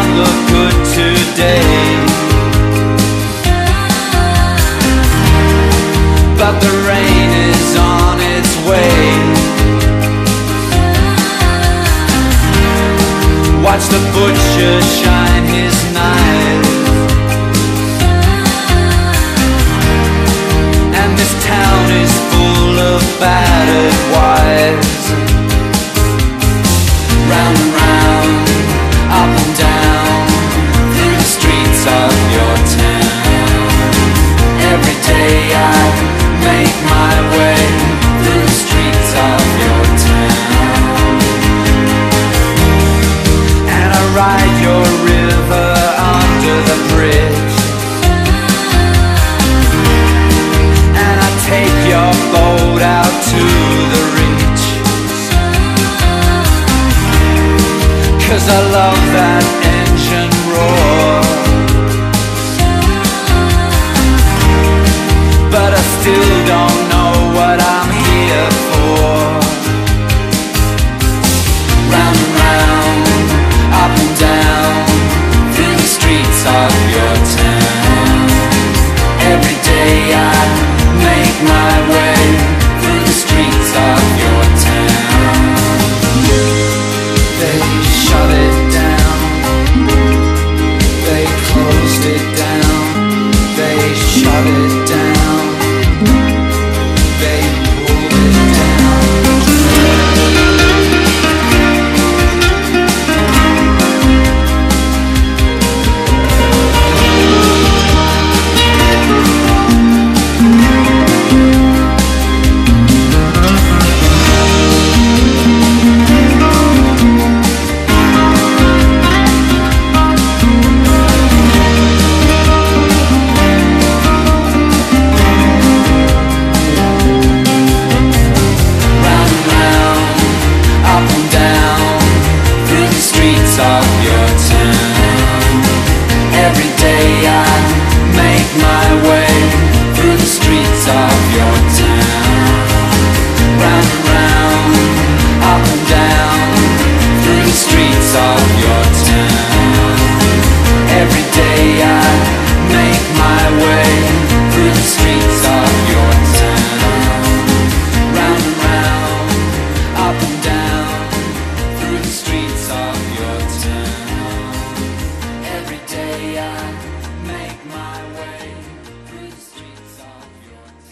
not look good today. But the rain is on its way. Watch the butcher shine. Cause I love that engine roar. But I still don't love